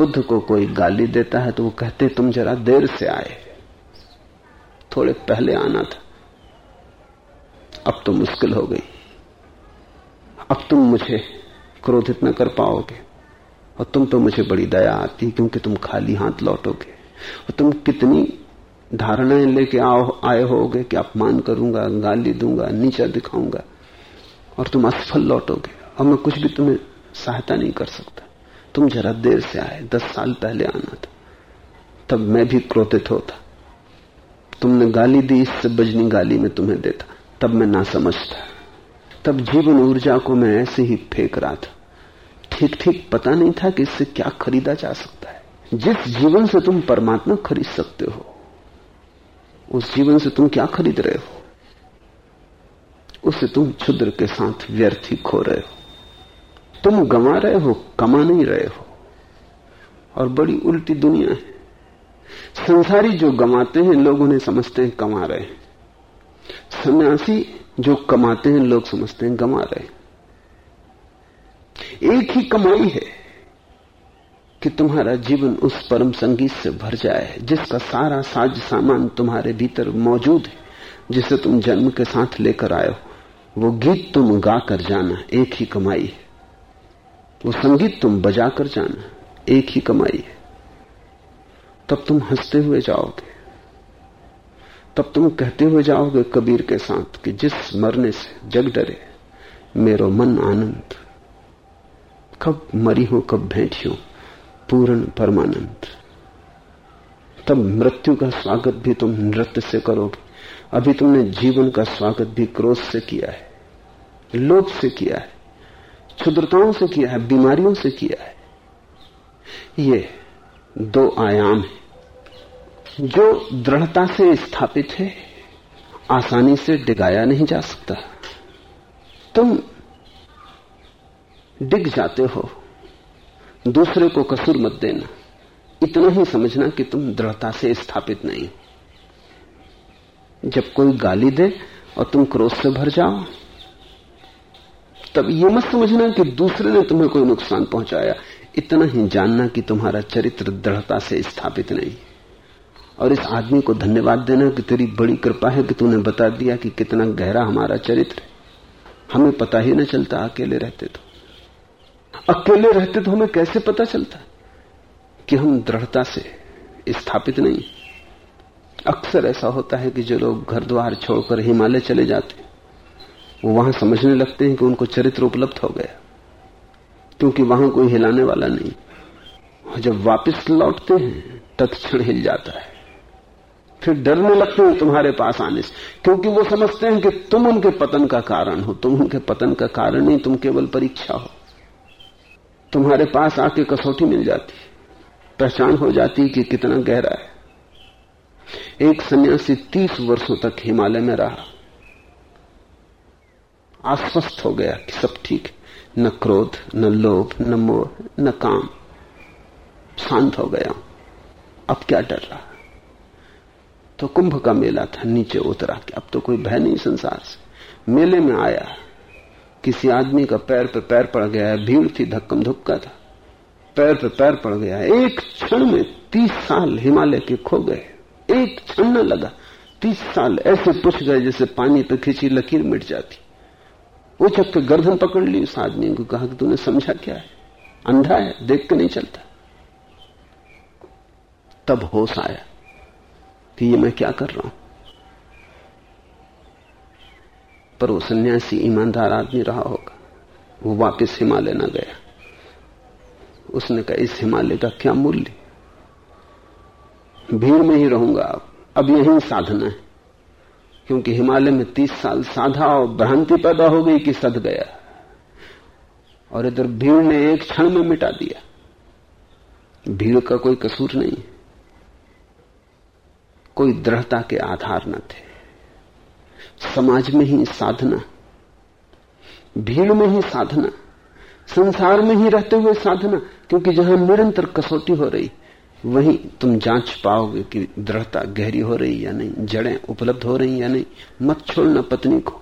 बुद्ध को कोई गाली देता है तो वो कहते, तुम जरा देर से आए। थोड़े पहले आना था। अब तो मुश्किल हो गई। अब तुम मुझे क्रोधित न कर पाओगे। और तुम तो मुझे बड़ी दया आती क्योंकि तुम खाली हाथ लौटोगे। और तुम कितनी धारणाएँ लेके आओ, आए होगे कि अपमान करूँगा, गाली दूँगा, नीचा दिखाऊँगा। और तुम असफल लौटोगे। और मैं कुछ भी तुम्हें सहायता नहीं कर सकता। तुम जरा देर से आए, दस साल पहले आना था। तब मैं भी क्रोधित होता। तुमने गाली दी, इससे बजनी गाली में तुम्हें देता। तब मैं ना समझता। तब जीवन ऊर्जा को मैं ऐसे ही फेंक रहा था। ठीक ठीक पता नहीं था कि इससे क्या खरीदा जा सकता है। जिस जीवन से तुम परमात्मा खरीद सकते हो, उस जीवन से तुम क्या खरीद रहे हो? उसे तुम क्षुद्र के साथ व्यर्थ ही खो रहे हो। तुम गंवा रहे हो, कमा नहीं रहे हो। और बड़ी उल्टी दुनिया है। संसारी जो गंवाते हैं, लोग उन्हें समझते हैं कमा रहे हैं। सन्यासी जो कमाते हैं, लोग समझते हैं गमा रहे हैं। एक ही कमाई है कि तुम्हारा जीवन उस परम संगीत से भर जाए, जिसका सारा साज सामान तुम्हारे भीतर मौजूद है, जिसे तुम जन्म के साथ लेकर आए हो। वो गीत तुम गाकर जाना, एक ही कमाई है। वो संगीत तुम बजा कर जाना, एक ही कमाई है। तब तुम हँसते हुए जाओगे। तब तुम कहते हुए जाओगे कबीर के साथ कि जिस मरने से जग डरे, मेरो मन आनंद। कब मरी हो, कब भेंटी हो, पूर्ण परमानंद। तब मृत्यु का स्वागत भी तुम नृत्य से करोगे। अभी तुमने जीवन का स्वागत भी क्रोध से किया है, लोभ से किया है। क्षुद्रताओं से किया है, बीमारियों से किया है। ये दो आयाम है। जो दृढ़ता से स्थापित है, आसानी से डिगाया नहीं जा सकता। तुम डिग जाते हो। दूसरे को कसूर मत देना। इतना ही समझना कि तुम दृढ़ता से स्थापित नहीं। जब कोई गाली दे और तुम क्रोध से भर जाओ तब यह मत समझना कि दूसरे ने तुम्हें कोई नुकसान पहुँचाया। इतना ही जानना कि तुम्हारा चरित्र दृढ़ता से स्थापित नहीं। और इस आदमी को धन्यवाद देना कि तेरी बड़ी कृपा है कि तूने बता दिया कि कितना गहरा हमारा चरित्र है। हमें पता ही न चलता, अकेले रहते तो। अकेले रहते तो हमें कैसे पता चलता कि हम दृढ़ता से स्थापित नहीं? अक्सर ऐसा होता है कि जो लोग घर द्वार छोड़कर हिमालय चले जाते वो वहाँ समझने लगते हैं कि उनको चरित्र उपलब्ध हो गया। क्योंकि वहाँ कोई हिलाने वाला नहीं। और जब वापस लौटते हैं, तत्क्षण हिल जाता है। फिर डरने लगते हैं तुम्हारे पास आने से। क्योंकि वो समझते हैं कि तुम उनके पतन का कारण हो। तुम उनके पतन का कारण नहीं, तुम केवल परीक्षा हो। तुम्हारे पास आके कसौटी मिल जाती पहचान हो जाती कि कितना गहरा है। एक सन्यासी तीस वर्षों तक हिमालय में रहा। आश्वस्त हो गया कि सब ठीक न क्रोध, न लोभ, न मोह, न काम। शांत हो गया अब क्या डर रहा तो कुंभ का मेला था, नीचे उतरा कि। अब तो कोई भय नहीं संसार से। मेले में आया। किसी आदमी का पैर पे पैर पड़ गया भीड़ थी धक्कम धुक्का था। पैर पे पैर पड़ गया एक क्षण में तीस साल हिमालय के खो गए। एक क्षण न लगा। तीस साल ऐसे पुछ गए जैसे पानी पे खिंची लकीर मिट जाती। चक के गर्दन पकड़ ली, उस आदमी को कहा, कि तूने समझा क्या है? अंधा है, देख के नहीं चलता। तब होश आया कि ये मैं क्या कर रहा हूँ। पर वो सन्यासी, ईमानदार आदमी रहा होगा। वो वापस हिमालय न गया। उसने कहा, इस हिमालय का क्या मूल्य? भीड़ में ही रहूँगा। अब यही साधना है। क्योंकि हिमालय में तीस साल साधा और भ्रांति पैदा हो गई कि सद गया। और इधर भीड़ ने एक क्षण में मिटा दिया। भीड़ का कोई कसूर नहीं। कोई दृढ़ता के आधार न थे। समाज में ही साधना, भीड़ में ही साधना, संसार में ही रहते हुए साधना, क्योंकि जहाँ निरंतर कसौटी हो रही वहीं तुम जाँच पाओगे कि दृढ़ता गहरी हो रही या नहीं, जड़ें उपलब्ध हो रही या नहीं। मत छोड़ना पत्नी को,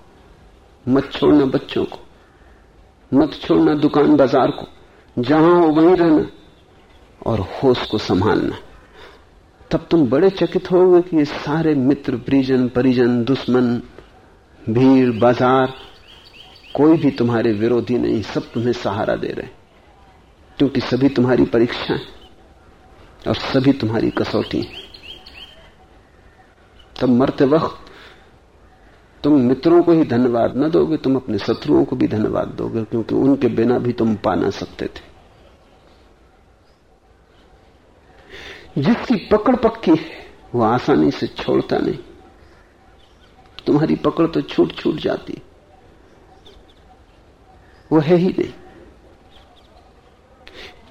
मत छोड़ना बच्चों को, मत छोड़ना दुकान बाज़ार को, जहाँ हो वहीं रहना और होश को संभालना। तब तुम बड़े चकित होगे कि ये सारे मित्र, परिजन परिजन, दुश्मन, भीड़, बाज़ार, कोई भी तुम्हारे विरोधी नहीं, सब तुम्हें सहारा दे रहे क्योंकि सभी तुम्हारी परीक्षाएँ और सभी तुम्हारी कसौटी तब मरते वक्त तुम मित्रों को ही धन्यवाद न दोगे, तुम अपने शत्रुओं को भी धन्यवाद दोगे, क्योंकि उनके बिना भी तुम पा ना सकते थे। जिसकी पकड़ पक्की है, वो आसानी से छोड़ता नहीं। तुम्हारी पकड़ तो छूट छूट जाती। वो है ही नहीं।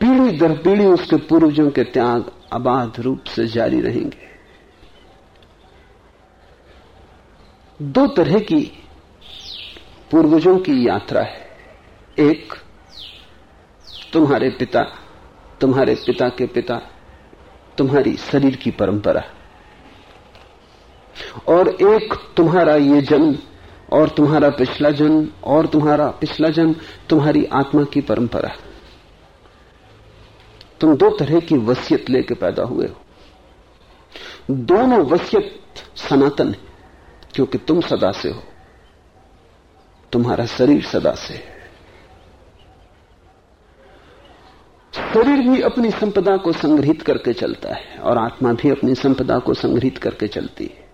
पीढ़ी दर पीढ़ी उसके पूर्वजों के त्याग अबाध रूप से जारी रहेंगे। दो तरह की पूर्वजों की यात्रा है। एक, तुम्हारे पिता तुम्हारे पिता के पिता, तुम्हारी शरीर की परंपरा। और एक, तुम्हारा ये जन्म और तुम्हारा पिछला जन्म और तुम्हारा पिछला जन्म तुम्हारी आत्मा की परंपरा। तुम दो तरह की वसीयत लेके पैदा हुए हो। दोनों वसीयत सनातन है, क्योंकि तुम सदा से हो। तुम्हारा शरीर सदा से है। शरीर भी अपनी संपदा को संग्रहित करके चलता है, और आत्मा भी अपनी संपदा को संग्रहित करके चलती है।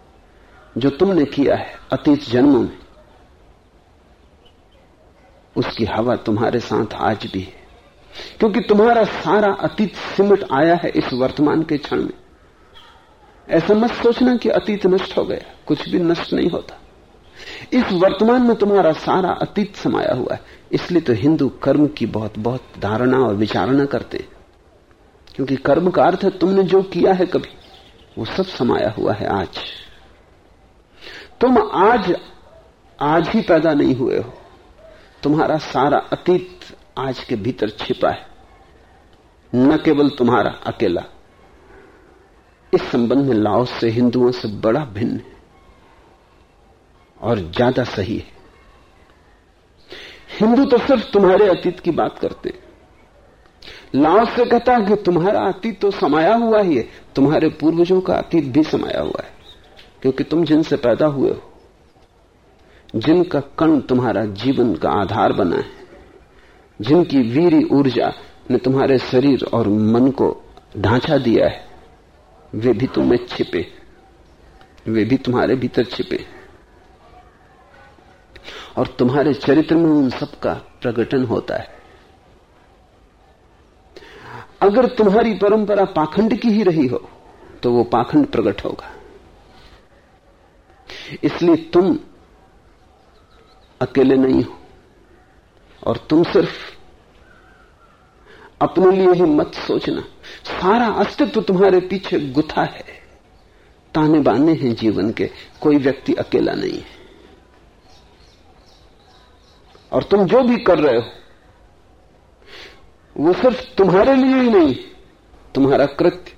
जो तुमने किया है, अतीत जन्मों में, उसकी हवा तुम्हारे साथ आज भी है। क्योंकि तुम्हारा सारा अतीत सिमट आया है इस वर्तमान के क्षण में। ऐसा मत सोचना कि अतीत नष्ट हो गया, कुछ भी नष्ट नहीं होता। इस वर्तमान में तुम्हारा सारा अतीत समाया हुआ है, इसलिए तो हिंदू कर्म की बहुत बहुत धारणा और विचारणा करते हैं। क्योंकि कर्म का अर्थ है तुमने जो किया है कभी, वो सब समाया हुआ है आज। तुम आज आज ही पैदा नहीं हुए हो। तुम्हारा सारा अतीत आज के भीतर छिपा है। न केवल तुम्हारा अकेला, इस संबंध में लाओस से हिंदुओं से बड़ा भिन्न है और ज़्यादा सही है। हिंदू तो सिर्फ़ तुम्हारे अतीत की बात करते हैं। लाओस से कहता है कि तुम्हारा अतीत तो समाया हुआ ही है, तुम्हारे पूर्वजों का अतीत भी समाया हुआ है, क्योंकि तुम जिनसे पैदा हुए हो, जिनका कण तुम्हारा जीवन का आधार बना है। जिनकी वीरी ऊर्जा ने तुम्हारे शरीर और मन को ढांचा दिया है, वे भी तुम्हें छिपे। वे भी तुम्हारे भीतर छिपे। और तुम्हारे चरित्र में उन सबका प्रकटन होता है। अगर तुम्हारी परंपरा पाखंड की ही रही हो तो वो पाखंड प्रकट होगा। इसलिए तुम अकेले नहीं हो। और तुम सिर्फ़ अपने लिए ही मत सोचना। सारा अस्तित्व तुम्हारे पीछे गुथा है। ताने बाने हैं जीवन के, कोई व्यक्ति अकेला नहीं है। और तुम जो भी कर रहे हो, वो सिर्फ़ तुम्हारे लिए ही नहीं, तुम्हारा कृत्य,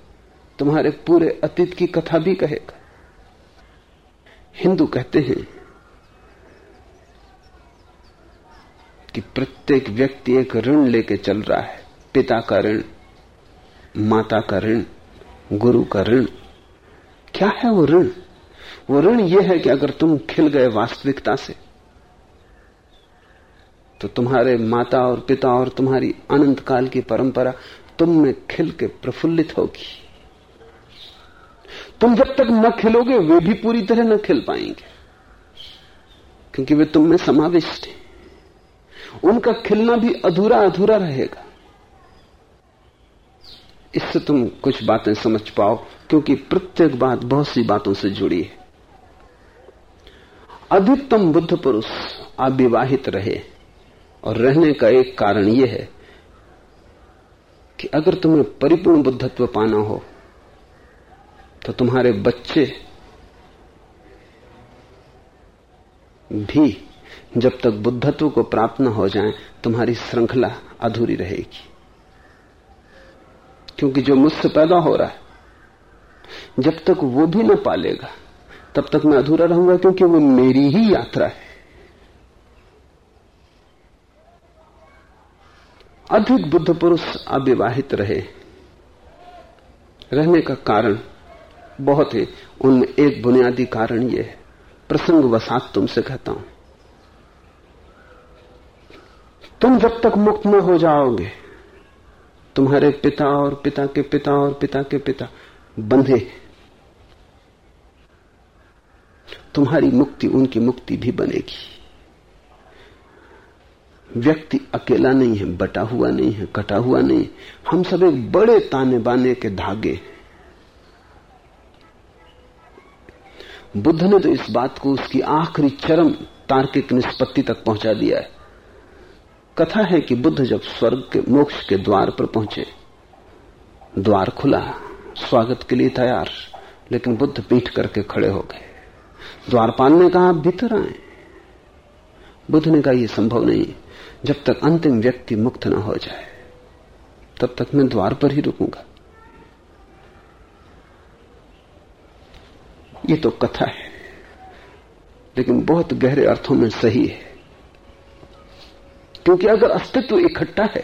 तुम्हारे पूरे अतीत की कथा भी कहेगा। हिंदू कहते हैं कि प्रत्येक व्यक्ति एक ऋण लेके चल रहा है। पिता का ऋण, माता का ऋण, गुरु का ऋण। क्या है वो ऋण? वो ऋण यह है कि अगर तुम खिल गए वास्तविकता से तो तुम्हारे माता और पिता और तुम्हारी अनंत काल की परंपरा तुम में खिल के प्रफुल्लित होगी। तुम जब तक न खिलोगे, वे भी पूरी तरह न खिल पाएँगे, क्योंकि वे तुम में समाविष्ट हैं। उनका खिलना भी अधूरा अधूरा रहेगा। इससे तुम कुछ बातें समझ पाओ, क्योंकि प्रत्येक बात बहुत सी बातों से जुड़ी है। अधिकतम बुद्ध पुरुष अविवाहित रहे, और रहने का एक कारण यह है कि अगर तुम्हें परिपूर्ण बुद्धत्व पाना हो तो तुम्हारे बच्चे भी जब तक बुद्धत्व को प्राप्त न हो जाए, तुम्हारी श्रृंखला अधूरी रहेगी। क्योंकि जो मुझसे पैदा हो रहा है, जब तक वो भी न पालेगा, तब तक मैं अधूरा रहूँगा क्योंकि वो मेरी ही यात्रा है। अधिक बुद्ध पुरुष अविवाहित रहे। रहने का कारण बहुत है। उनमें एक बुनियादी कारण यह है। प्रसंग वसात तुमसे कहता हूँ। तुम जब तक मुक्त न हो जाओगे, तुम्हारे पिता और पिता के पिता और पिता के पिता बंधे तुम्हारी मुक्ति, उनकी मुक्ति भी बनेगी। व्यक्ति अकेला नहीं है, बटा हुआ नहीं है, कटा हुआ नहीं हम सब एक बड़े ताने बाने के धागे बुद्ध ने तो इस बात को उसकी आखिरी चरम तार्किक निष्पत्ति तक पहुँचा दिया है। कथा है कि बुद्ध जब स्वर्ग के, मोक्ष के द्वार पर पहुँचे, द्वार खुला, स्वागत के लिए तैयार, लेकिन बुद्ध पीठ करके खड़े हो गए। द्वारपाल ने कहा, आप भीतर आए। बुद्ध ने कहा यह संभव नहीं, जब तक अंतिम व्यक्ति मुक्त न हो जाए, तब तक मैं द्वार पर ही रुकूँगा। ये तो कथा है, लेकिन बहुत गहरे अर्थों में सही है। क्योंकि अगर अस्तित्व इकट्ठा है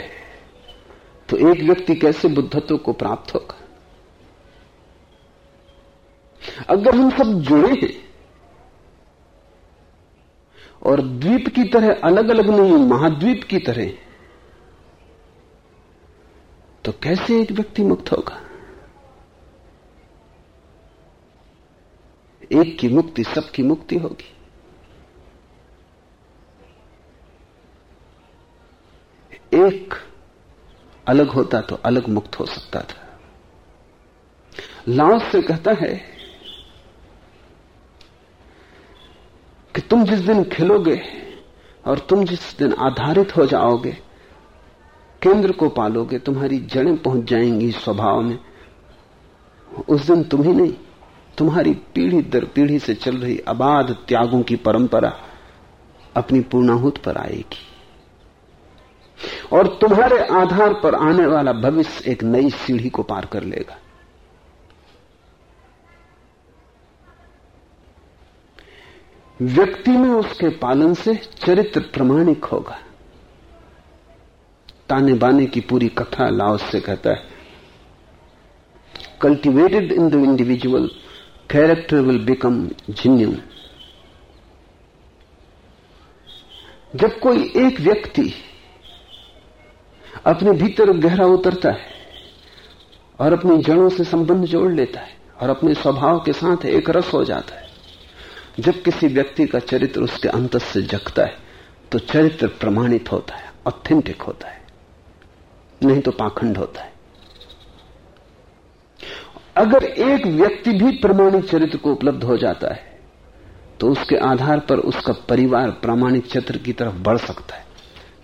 तो एक व्यक्ति कैसे बुद्धत्व को प्राप्त होगा? अगर हम सब जुड़े हैं और द्वीप की तरह अलग अलग नहीं, महाद्वीप की तरह तो कैसे एक व्यक्ति मुक्त होगा? एक की मुक्ति सबकी मुक्ति होगी। एक अलग होता तो अलग मुक्त हो सकता था। लाओस से कहता है कि तुम जिस दिन खिलोगे और तुम जिस दिन आधारित हो जाओगे, केंद्र को पालोगे, तुम्हारी जड़ें पहुँच जाएँगी स्वभाव में। उस दिन तुम ही नहीं, तुम्हारी पीढ़ी दर पीढ़ी से चल रही अबाध त्यागों की परंपरा अपनी पूर्णाहुत पर आएगी। और तुम्हारे आधार पर आने वाला भविष्य एक नई सीढ़ी को पार कर लेगा। व्यक्ति में उसके पालन से चरित्र प्रमाणिक होगा। ताने बाने की पूरी कथा लाओस से कहता है cultivated in the individual character will become genuine जब कोई एक व्यक्ति अपने भीतर गहरा उतरता है और अपनी जड़ों से संबंध जोड़ लेता है और अपने स्वभाव के साथ एक रस हो जाता है। जब किसी व्यक्ति का चरित्र उसके अंत से जगता है तो चरित्र प्रमाणित होता है ऑथेंटिक होता है। नहीं तो पाखंड होता है। अगर एक व्यक्ति भी प्रमाणिक चरित्र को उपलब्ध हो जाता है तो उसके आधार पर उसका परिवार प्रामाणिक चरित्र की तरफ़ बढ़ सकता है,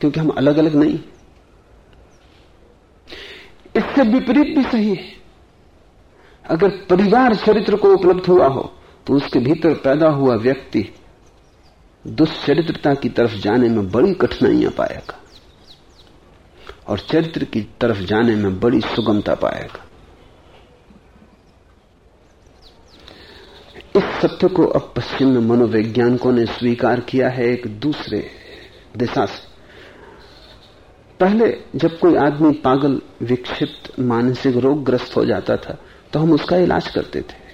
क्योंकि हम अलग अलग नहीं। इससे विपरीत भी सही है। अगर परिवार चरित्र को उपलब्ध हुआ हो तो उसके भीतर पैदा हुआ व्यक्ति दुष्चरित्रता की तरफ़ जाने में बड़ी कठिनाइयाँ पाएगा और चरित्र की तरफ़ जाने में बड़ी सुगमता पाएगा। इस सत्य को अब पश्चिम में मनोवैज्ञानिकों ने स्वीकार किया है एक दूसरे दिशा से। पहले जब कोई आदमी पागल, विक्षिप्त, मानसिक रोगग्रस्त हो जाता था तो हम उसका इलाज करते थे।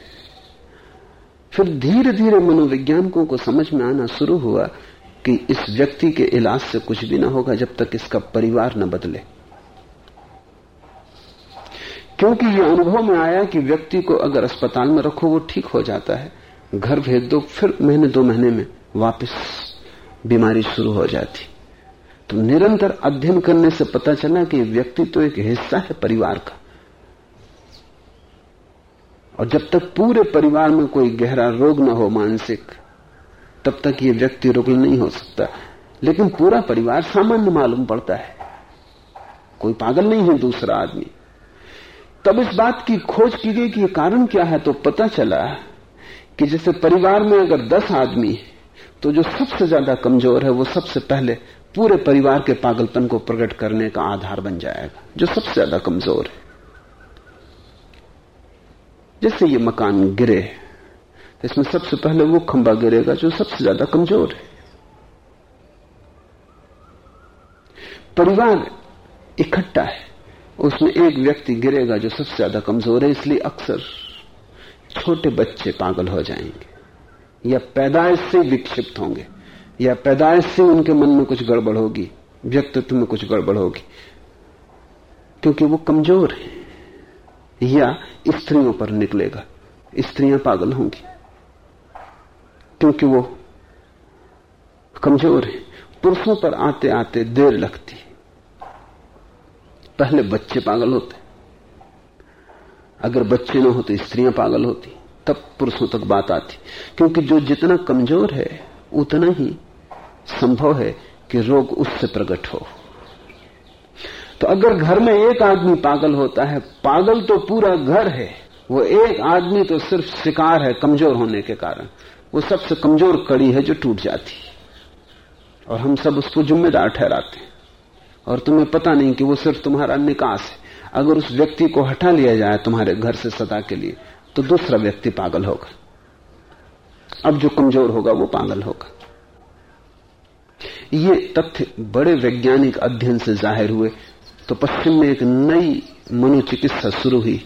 फिर धीरे धीरे मनोवैज्ञानिकों को समझ में आना शुरू हुआ कि इस व्यक्ति के इलाज से कुछ भी ना होगा जब तक इसका परिवार न बदले। क्योंकि यह अनुभव में आया कि व्यक्ति को अगर अस्पताल में रखो, वो ठीक हो जाता है। घर भेज दो, फिर महीने, दो महीने में वापस बीमारी शुरू हो जाती। तो निरंतर अध्ययन करने से पता चला कि व्यक्ति तो एक हिस्सा है परिवार का। और जब तक पूरे परिवार में कोई गहरा रोग न हो मानसिक, तब तक ये व्यक्ति रुग्ण नहीं हो सकता। लेकिन पूरा परिवार सामान्य मालूम पड़ता है। कोई पागल नहीं है दूसरा आदमी। तब इस बात की खोज की गई कि ये कारण क्या है तो पता चला कि जैसे परिवार में अगर दस आदमी है तो जो सबसे ज़्यादा कमज़ोर है, वो सबसे पहले पूरे परिवार के पागलपन को प्रकट करने का आधार बन जाएगा, जो सबसे ज़्यादा कमज़ोर है। जैसे ये मकान गिरे तो इसमें सबसे पहले वो खंबा गिरेगा जो सबसे ज़्यादा कमज़ोर है। परिवार इकट्ठा है, उसमें एक व्यक्ति गिरेगा जो सबसे ज़्यादा कमज़ोर है, इसलिए अक्सर छोटे बच्चे पागल हो जाएँगे। या पैदाइश से विक्षिप्त होंगे, या पैदाइश से उनके मन में कुछ गड़बड़ होगी, व्यक्तित्व में कुछ गड़बड़ होगी, क्योंकि वो कमज़ोर है, या स्त्रियों पर निकलेगा, स्त्रियाँ पागल होंगी, क्योंकि वो कमज़ोर है। पुरुषों पर आते आते देर लगती पहले बच्चे पागल होते, अगर बच्चे ना होते, स्त्रियाँ पागल होती। तब पुरुषों तक बात आती। क्योंकि जो जितना कमज़ोर है, उतना ही संभव है कि रोग उससे प्रकट हो। तो अगर घर में एक आदमी पागल होता है, पागल तो पूरा घर है, वो एक आदमी तो सिर्फ़ शिकार है कमज़ोर होने के कारण। वो सबसे कमज़ोर कड़ी है जो टूट जाती। और हम सब उसको जिम्मेदार ठहराते हैं। और तुम्हें पता नहीं कि वो सिर्फ़ तुम्हारा निकास है। अगर उस व्यक्ति को हटा लिया जाए तुम्हारे घर से सदा के लिए तो दूसरा व्यक्ति पागल होगा। अब जो कमज़ोर होगा, वो पागल होगा। ये तथ्य बड़े वैज्ञानिक अध्ययन से ज़ाहिर हुए। तो पश्चिम में एक नई मनोचिकित्सा शुरू हुई।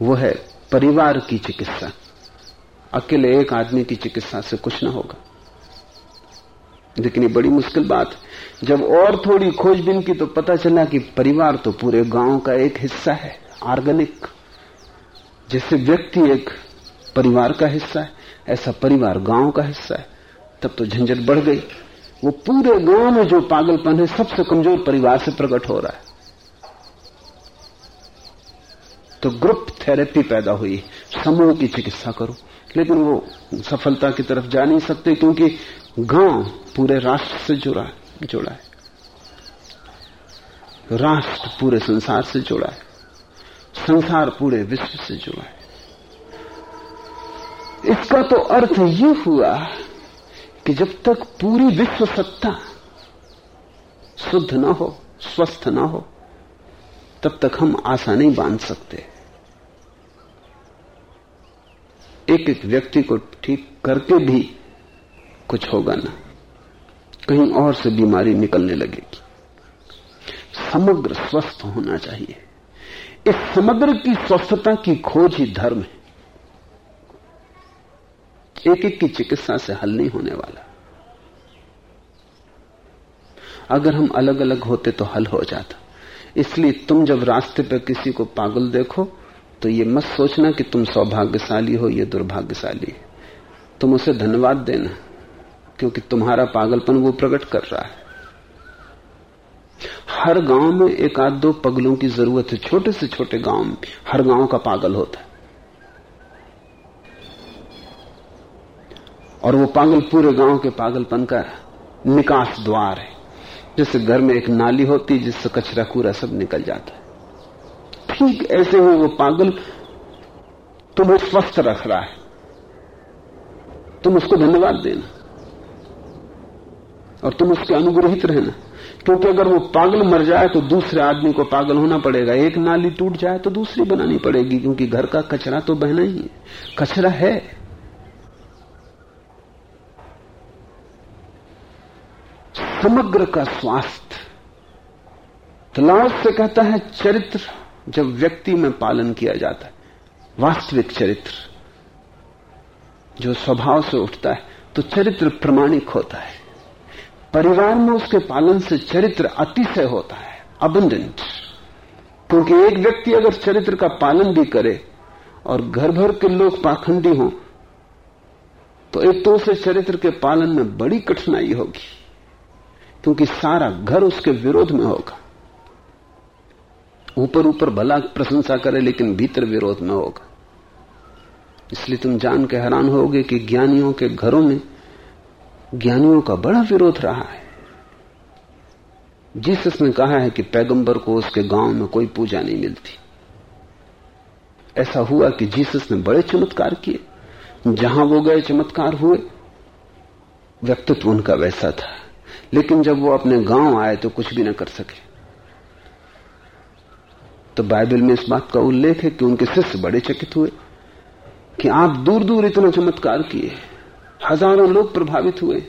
वो है परिवार की चिकित्सा। अकेले एक आदमी की चिकित्सा से कुछ ना होगा। लेकिन ये बड़ी मुश्किल बात जब और थोड़ी खोजबीन की तो पता चला कि परिवार तो पूरे गाँव का एक हिस्सा है, ऑर्गेनिक। जैसे व्यक्ति एक परिवार का हिस्सा है, ऐसा परिवार गाँव का हिस्सा है, तब तो झंझट बढ़ गई। वो पूरे गाँव में जो पागलपन है, सबसे कमज़ोर परिवार से प्रकट हो रहा है। तो ग्रुप थेरेपी पैदा हुई, समूह की चिकित्सा करो। लेकिन वो सफलता की तरफ़ जा नहीं सकते, क्योंकि गाँव पूरे राष्ट्र से जुड़ा जुड़ा है। राष्ट्र पूरे संसार से जुड़ा है। संसार पूरे विश्व से जुड़ा है। इसका तो अर्थ ये हुआ कि जब तक पूरी विश्व सत्ता शुद्ध ना हो, स्वस्थ ना हो, तब तक हम आशा नहीं बाँध सकते। एक एक व्यक्ति को ठीक करके भी कुछ होगा ना। कहीं और से बीमारी निकलने लगेगी। समग्र स्वस्थ होना चाहिए। इस समग्र की स्वस्थता की खोज ही धर्म है। एक एक की चिकित्सा से हल नहीं होने वाला। अगर हम अलग अलग होते तो हल हो जाता। इसलिए तुम जब रास्ते पर किसी को पागल देखो तो ये मत सोचना कि तुम सौभाग्यशाली हो, ये दुर्भाग्यशाली तुम उसे धन्यवाद देना, क्योंकि तुम्हारा पागलपन वो प्रकट कर रहा है। हर गाँव में एक आध दो पगलों की ज़रूरत है, छोटे से छोटे गाँव में। हर गाँव का पागल होता है। और वो पागल पूरे गाँव के पागलपन का निकास द्वार है जैसे घर में एक नाली होती जिससे कचरा कूड़ा सब निकल जाता है। ठीक ऐसे ही वो पागल तुम्हें स्वस्थ रख रहा है। तुम उसको धन्यवाद देना। और तुम उसके अनुग्रहित रहना। क्योंकि अगर वो पागल मर जाए तो दूसरे आदमी को पागल होना पड़ेगा। एक नाली टूट जाए तो दूसरी बनानी पड़ेगी, क्योंकि घर का कचरा तो बहना ही है। कचरा है। समग्र का स्वास्थ्य। तलाश से कहता है, चरित्र जब व्यक्ति में पालन किया जाता है, वास्तविक चरित्र, जो स्वभाव से उठता है तो चरित्र प्रमाणिक होता है। परिवार में उसके पालन से चरित्र अतिशय होता है अबंडेंट क्योंकि एक व्यक्ति अगर चरित्र का पालन भी करे और घर भर के लोग पाखंडी हो तो एक तो उसे चरित्र के पालन में बड़ी कठिनाई होगी, क्योंकि सारा घर उसके विरोध में होगा। ऊपर ऊपर भला प्रशंसा करे, लेकिन भीतर विरोध में होगा। इसलिए तुम जान के हैरान होगे कि ज्ञानियों के घरों में ज्ञानियों का बड़ा विरोध रहा है। जीसस ने कहा है कि पैगंबर को उसके गाँव में कोई पूजा नहीं मिलती। ऐसा हुआ कि जीसस ने बड़े चमत्कार किए। जहाँ वो गए चमत्कार हुए, व्यक्तित्व उनका वैसा था। लेकिन जब वो अपने गाँव आए तो कुछ भी ना कर सके। तो बाइबल में इस बात का उल्लेख है कि उनके शिष्य बड़े चकित हुए कि आप दूर दूर इतना चमत्कार किए। हज़ारों लोग प्रभावित हुए।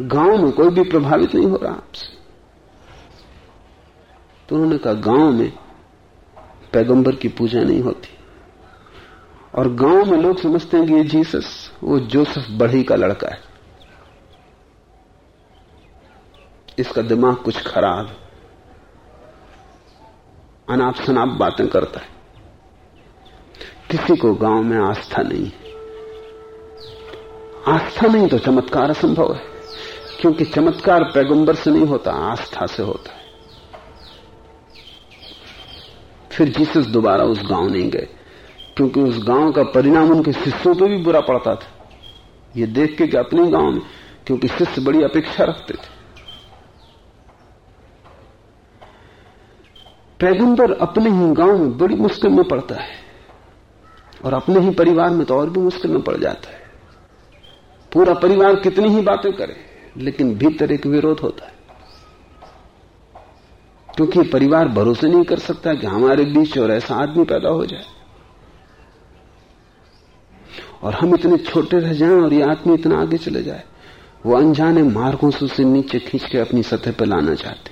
गाँव में कोई भी प्रभावित नहीं हो रहा आपसे। तो उन्होंने कहा, गाँव में पैगंबर की पूजा नहीं होती। और गाँव में लोग समझते हैं कि ये जीसस, वो जोसेफ बढ़ी का लड़का है। इसका दिमाग कुछ खराब है। अनाप शनाप बातें करता है। किसी को गाँव में आस्था नहीं है। आस्था नहीं तो चमत्कार असंभव है। क्योंकि चमत्कार पैगंबर से नहीं होता, आस्था से होता है। फिर जीसस दोबारा उस गाँव नहीं गए, क्योंकि उस गाँव का परिणाम उनके शिष्यों पर भी बुरा पड़ता था। ये देख के कि अपने गाँव में, क्योंकि शिष्य बड़ी अपेक्षा रखते थे। पैगंबर अपने ही गाँव में बड़ी मुश्किल में पड़ता है, और अपने ही परिवार में तो और भी मुश्किल में पड़ जाता है। पूरा परिवार कितनी ही बातें करे, लेकिन भीतर एक विरोध होता है। क्योंकि परिवार भरोसे नहीं कर सकता कि हमारे बीच और ऐसा आदमी पैदा हो जाए। और हम इतने छोटे रह जाएँ और ये आदमी इतना आगे चले जाए, वो अनजाने मार्गों से उसे नीचे खींच के अपनी सतह पर लाना चाहते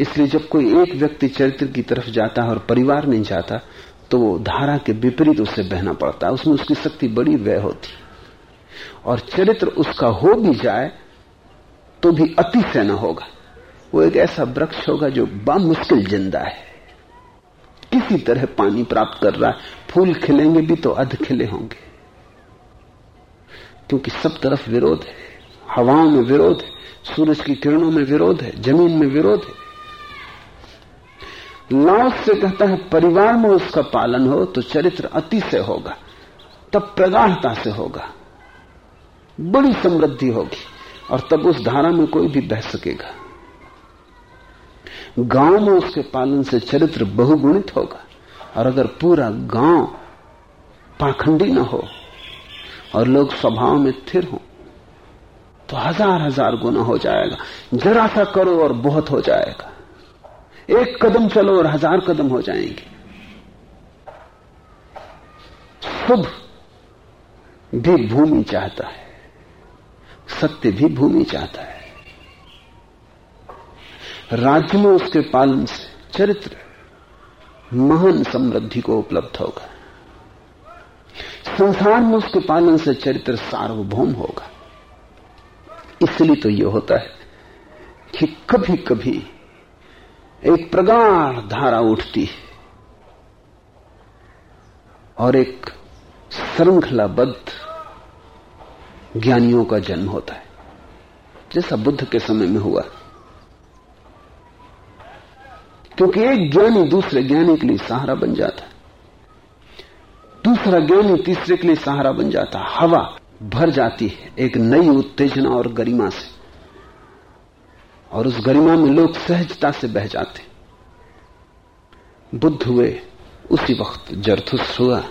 इसलिए जब कोई एक व्यक्ति चरित्र की तरफ़ जाता है और परिवार नहीं जाता तो वो धारा के विपरीत उसे बहना पड़ता है। उसमें उसकी शक्ति बड़ी व्यय होती और चरित्र उसका हो भी जाए तो भी अति से न होगा। वो एक ऐसा वृक्ष होगा जो बामुश्किल ज़िंदा है। किसी तरह पानी प्राप्त कर रहा है। फूल खिलेंगे भी तो अध खिले होंगे। क्योंकि सब तरफ़ विरोध है। हवाओं में विरोध है। सूरज की किरणों में विरोध है। ज़मीन में विरोध है। लाओस से कहता है, परिवार में उसका पालन हो तो चरित्र अति से होगा, तब प्रगाढ़ता से होगा, बड़ी समृद्धि होगी, और तब उस धारा में कोई भी बह सकेगा। गाँव में उसके पालन से चरित्र बहुगुणित होगा, और अगर पूरा गाँव पाखंडी न हो, और लोग स्वभाव में स्थिर हो तो हज़ार हज़ार गुना हो जाएगा। जरा सा करो और बहुत हो जाएगा। एक कदम चलो और हज़ार कदम हो जाएँगे। शुभ भी भूमि चाहता है, सत्य भी भूमि चाहता है। राज्य में उसके पालन से चरित्र, महान समृद्धि को उपलब्ध होगा। संसार में उसके पालन से चरित्र सार्वभौम होगा। इसलिए तो यह होता है कि कभी कभी एक प्रगाढ़ धारा उठती है और एक श्रृंखलाबद्ध ज्ञानियों का जन्म होता है, जैसा बुद्ध के समय में हुआ। क्योंकि एक ज्ञानी दूसरे ज्ञानी के लिए सहारा बन जाता है। दूसरा ज्ञानी तीसरे के लिए सहारा बन जाता है। हवा भर जाती है, एक नई उत्तेजना और गरिमा से। और उस गरिमा में लोग सहजता से बह जाते। बुद्ध हुए, उसी वक्त जरथुस हुआ,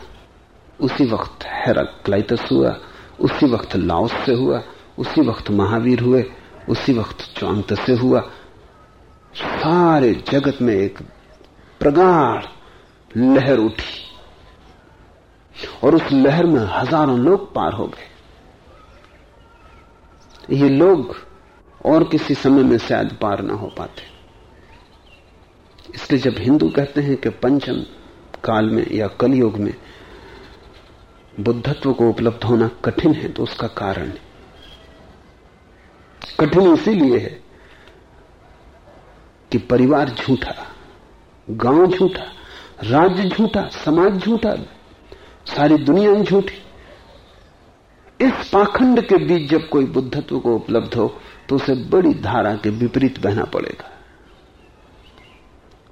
उसी वक्त हेराक्लाइतस हुआ, उसी वक्त लाओस से हुआ, उसी वक्त महावीर हुए, उसी वक्त चौंत से हुआ। सारे जगत में एक प्रगाढ़ लहर उठी और उस लहर में हज़ारों लोग पार हो गए। ये लोग और किसी समय में शायद पार ना हो पाते। इसलिए जब हिंदू कहते हैं कि पंचम काल में या कलयुग में बुद्धत्व को उपलब्ध होना कठिन है तो उसका कारण कठिन इसीलिए है कि परिवार झूठा, गाँव झूठा, राज्य झूठा, समाज झूठा, सारी दुनिया झूठी। इस पाखंड के बीच जब कोई बुद्धत्व को उपलब्ध हो तो उसे बड़ी धारा के विपरीत बहना पड़ेगा।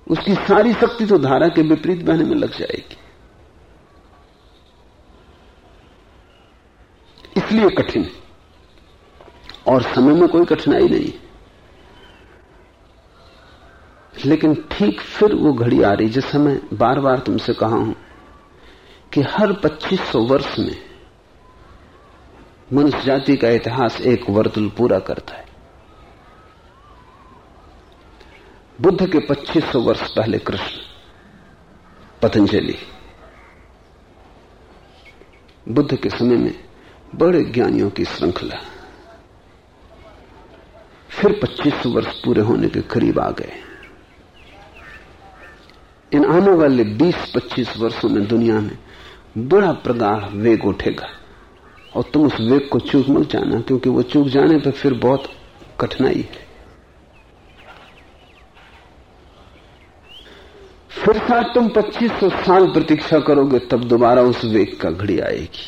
उसकी सारी शक्ति तो धारा के विपरीत बहने में लग जाएगी। इसलिए कठिन और समय में कोई कठिनाई नहीं लेकिन ठीक फिर वो घड़ी आ रही, जिस समय बार बार तुमसे कहा हूँ कि हर 2500 वर्ष में मनुष्य जाति का इतिहास एक वर्तुल पूरा करता है। बुद्ध के 2500 वर्ष पहले कृष्ण, पतंजलि। बुद्ध के समय में बड़े ज्ञानियों की श्रृंखला। फिर 25 वर्ष पूरे होने के करीब आ गए। इन आने वाले 20-25 वर्षों में दुनिया में बड़ा प्रगाढ़ वेग उठेगा। और तुम उस वेग को चूक मत जाना, क्योंकि वो चूक जाने पर फिर बहुत कठिनाई है। फिर शायद तुम 2500 साल प्रतीक्षा करोगे, तब दोबारा उस वेग का घड़ी आएगी।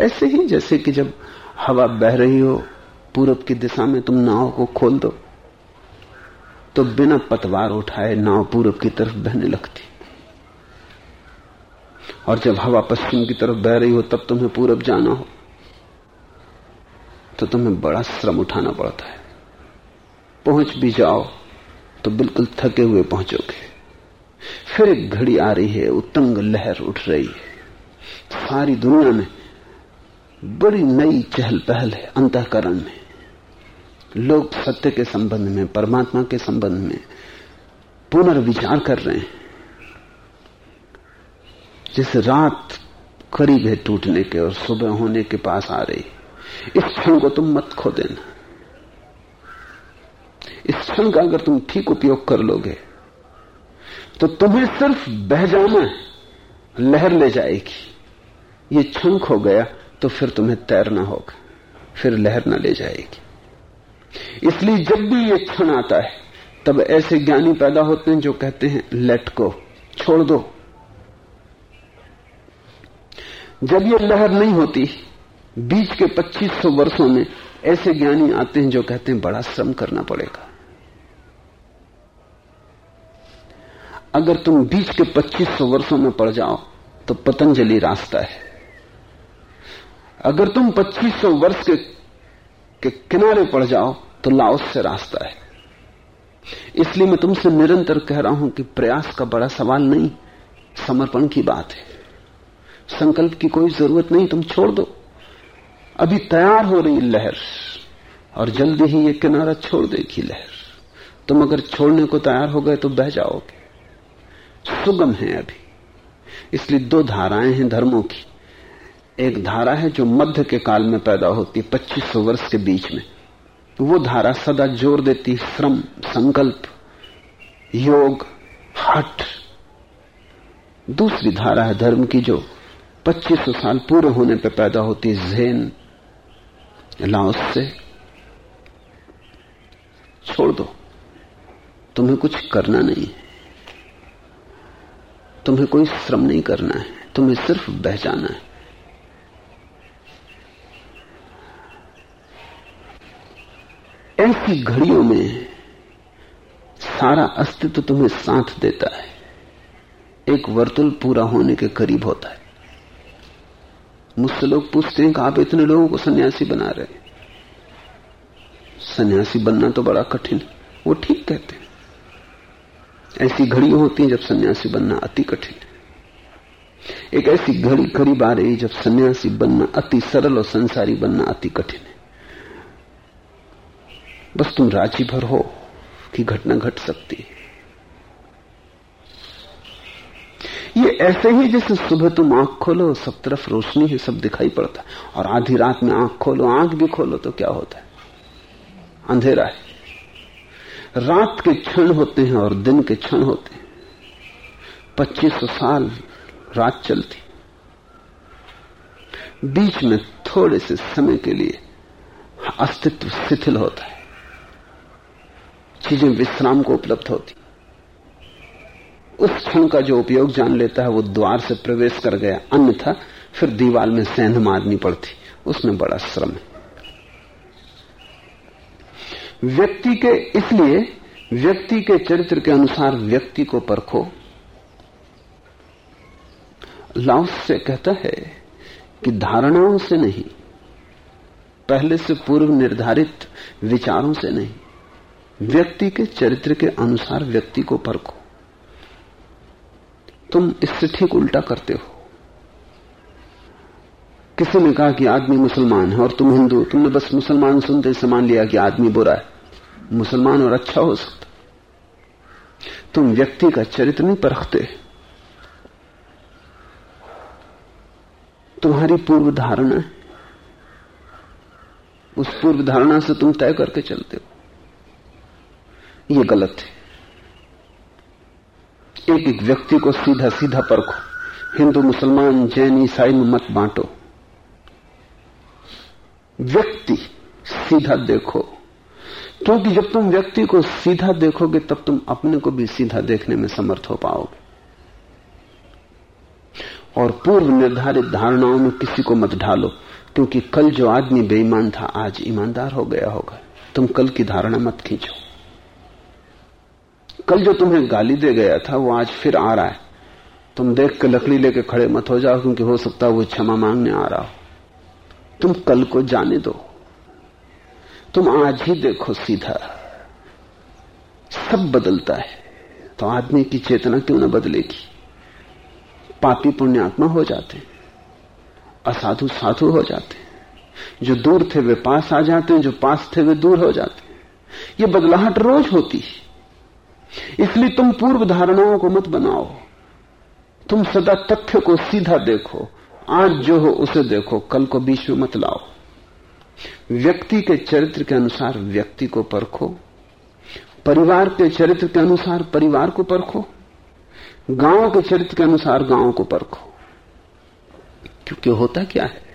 ऐसे ही जैसे कि जब हवा बह रही हो, पूरब की दिशा में तुम नाव को खोल दो तो बिना पतवार उठाए नाव पूरब की तरफ़ बहने लगती। और जब हवा पश्चिम की तरफ़ बह रही हो, तब तुम्हें पूरब जाना हो। तो तुम्हें बड़ा श्रम उठाना पड़ता है। पहुँच भी जाओ तो बिल्कुल थके हुए पहुंचोगे। फिर एक घड़ी आ रही है, उत्तंग लहर उठ रही है। सारी दुनिया में बड़ी नई चहल पहल है अंतकरण में। लोग सत्य के संबंध में, परमात्मा के संबंध में पुनर्विचार कर रहे हैं। जिस रात करीब है टूटने के और सुबह होने के पास आ रही, इस क्षण को तुम मत खो देना। इस क्षण का अगर तुम ठीक उपयोग कर लोगे तो तुम्हें सिर्फ़ बह जाना लहर ले जाएगी। ये क्षण खो गया तो फिर तुम्हें तैरना होगा, फिर लहर ना ले जाएगी। इसलिए जब भी ये क्षण आता है, तब ऐसे ज्ञानी पैदा होते हैं जो कहते हैं लेट को छोड़ दो। जब ये लहर नहीं होती बीच के 2500 वर्षों में ऐसे ज्ञानी आते हैं जो कहते हैं बड़ा श्रम करना पड़ेगा। अगर तुम बीच के 2500 वर्षों में पड़ जाओ तो पतंजलि रास्ता है। अगर तुम 2500 वर्ष के, के किनारे पड़ जाओ तो लाओस से रास्ता है। इसलिए मैं तुमसे निरंतर कह रहा हूँ कि प्रयास का बड़ा सवाल नहीं समर्पण की बात है। संकल्प की कोई ज़रूरत नहीं, तुम छोड़ दो। अभी तैयार हो रही लहर, और जल्दी ही ये किनारा छोड़ देगी लहर। तुम अगर छोड़ने को तैयार हो गए तो बह जाओगे। सुगम है अभी। इसलिए दो धाराएँ हैं धर्मों की। एक धारा है जो मध्य के काल में पैदा होती है, पच्चीस वर्ष के बीच में। वो धारा सदा ज़ोर देती श्रम, संकल्प, योग, हट। दूसरी धारा है धर्म की जो 2500 साल पूरे होने पर पैदा होती जैन। लाओस से छोड़ दो। तुम्हें कुछ करना नहीं है। तुम्हें कोई श्रम नहीं करना है। तुम्हें सिर्फ़ बह जाना है। ऐसी घड़ियों में सारा अस्तित्व तुम्हें साथ देता है। एक वर्तुल पूरा होने के करीब होता है। मुझसे लोग पूछते हैं कि आप इतने लोगों को सन्यासी बना रहे सन्यासी बनना तो बड़ा कठिन वो ठीक कहते हैं। ऐसी घड़ी होती है जब सन्यासी बनना अति कठिन है। एक ऐसी घड़ी करीब आ रही जब सन्यासी बनना अति सरल और संसारी बनना अति कठिन है। बस तुम राज़ी भर हो कि घटना घट सकती है। ये ऐसे ही जैसे सुबह तुम आँख खोलो, सब तरफ़ रोशनी है सब दिखाई पड़ता है। और आधी रात में आँख खोलो, आँख भी खोलो तो क्या होता है? अंधेरा है। रात के क्षण होते हैं और दिन के क्षण होते हैं। पच्चीस साल रात चलती। बीच में थोड़े से समय के लिए अस्तित्व शिथिल होता है। चीज़ें विश्राम को उपलब्ध होती। उस क्षण का जो उपयोग जान लेता है, वो द्वार से प्रवेश कर गया। अन्यथा फिर दीवार में सेंध मारनी पड़ती। उसमें बड़ा श्रम है। व्यक्ति के, इसलिए व्यक्ति के चरित्र के अनुसार व्यक्ति को परखो। लाउस से कहता है कि धारणाओं से नहीं, पहले से पूर्व निर्धारित विचारों से नहीं। व्यक्ति के चरित्र के अनुसार व्यक्ति को परखो। तुम इससे ठीक उल्टा करते हो। किसी ने कहा कि आदमी मुसलमान है और तुम हिंदू तुमने बस मुसलमान सुनते से मान लिया कि आदमी बुरा है। मुसलमान और अच्छा हो सकता तुम व्यक्ति का चरित्र नहीं परखते। तुम्हारी पूर्व धारणा उस पूर्व धारणा से तुम तय करके चलते हो। यह गलत है। एक एक व्यक्ति को सीधा सीधा परखो। हिंदू, मुसलमान, जैन, ईसाई में मत बांटो। व्यक्ति सीधा देखो। क्योंकि जब तुम व्यक्ति को सीधा देखोगे, तब तुम अपने को भी सीधा देखने में समर्थ हो पाओगे। और पूर्व निर्धारित धारणाओं में किसी को मत ढालो, क्योंकि कल जो आदमी बेईमान था, आज ईमानदार हो गया होगा। तुम कल की धारणा मत खींचो। कल जो तुम्हें गाली दे गया था, वो आज फिर आ रहा है। तुम देख के लकड़ी लेके खड़े मत हो जाओ, क्योंकि हो सकता है वो क्षमा मांगने आ रहा हो। तुम कल को जाने दो। तुम आज ही देखो सीधा। सब बदलता है। तो आदमी की चेतना क्यों न बदलेगी? पापी पुण्यात्मा हो जाते असाधु साधु हो जाते जो दूर थे वे पास आ जाते हैं, जो पास थे वे दूर हो जाते हैं। ये बदलाहट रोज होती है। इसलिए तुम पूर्व धारणाओं को मत बनाओ। तुम सदा तथ्य को सीधा देखो। आज जो हो उसे देखो, कल को बीच में मत लाओ। व्यक्ति के चरित्र के अनुसार व्यक्ति को परखो। परिवार के चरित्र के अनुसार परिवार को परखो। गाँव के चरित्र के अनुसार गाँव को परखो। क्योंकि होता क्या है?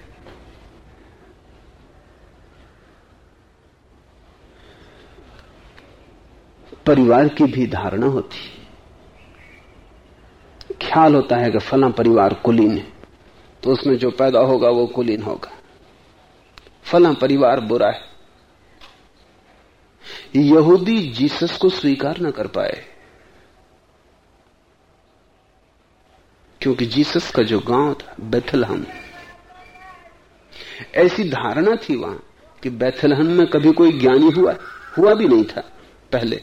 परिवार की भी धारणा होती। ख्याल होता है कि फला परिवार कुलीन है तो उसमें जो पैदा होगा वो कुलीन होगा। फला परिवार बुरा है। यहूदी जीसस को स्वीकार न कर पाए, क्योंकि जीसस का जो गाँव था, बैथलहम। ऐसी धारणा थी वहाँ कि बैथलहम में कभी कोई ज्ञानी हुआ हुआ भी नहीं था पहले।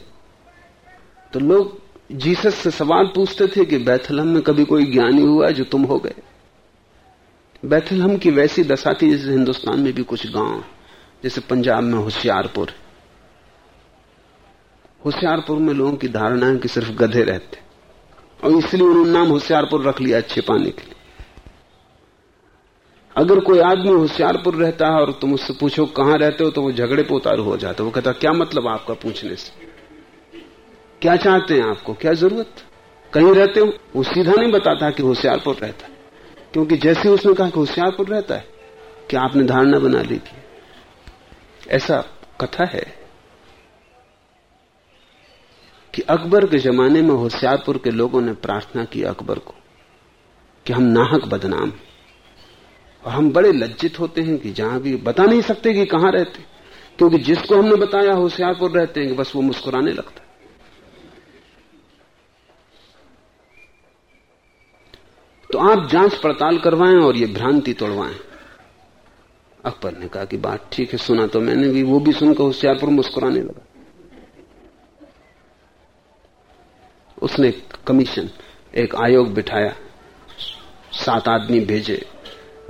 तो लोग जीसस से सवाल पूछते थे कि बैथलहम में कभी कोई ज्ञानी हुआ जो तुम हो गए? बैथलहम की वैसी दशा थी जैसे हिंदुस्तान में भी कुछ गाँव, जैसे पंजाब में होशियारपुर। होशियारपुर में लोगों की धारणा है कि सिर्फ़ गधे रहते। और इसलिए उन्होंने नाम होशियारपुर रख लिया अच्छे पाने के लिए। अगर कोई आदमी होशियारपुर रहता है और तुम उससे पूछो कहाँ रहते हो तो वो झगड़े पोतारू हो जाता वो कहता, क्या मतलब आपका पूछने से? क्या चाहते हैं आपको? क्या ज़रूरत? कहीं रहते हो? वो सीधा नहीं बताता कि होशियारपुर रहता है। क्योंकि जैसे उसने कहा कि होशियारपुर रहता है, कि आपने धारणा बना ली थी ऐसा कथा है कि अकबर के जमाने में होशियारपुर के लोगों ने प्रार्थना की अकबर को कि हम नाहक बदनाम और हम बड़े लज्जित होते हैं कि जहाँ भी बता नहीं सकते कि कहाँ रहते। क्योंकि जिसको हमने बताया होशियारपुर रहते हैं बस वो मुस्कुराने लगता तो आप जाँच पड़ताल करवाएँ और ये भ्रांति तोड़वाएँ। अकबर ने कहा कि बात ठीक है, सुना तो मैंने भी, वो भी सुनकर होशियारपुर मुस्कुराने लगा। उसने कमीशन, एक आयोग बिठाया। सात आदमी भेजे।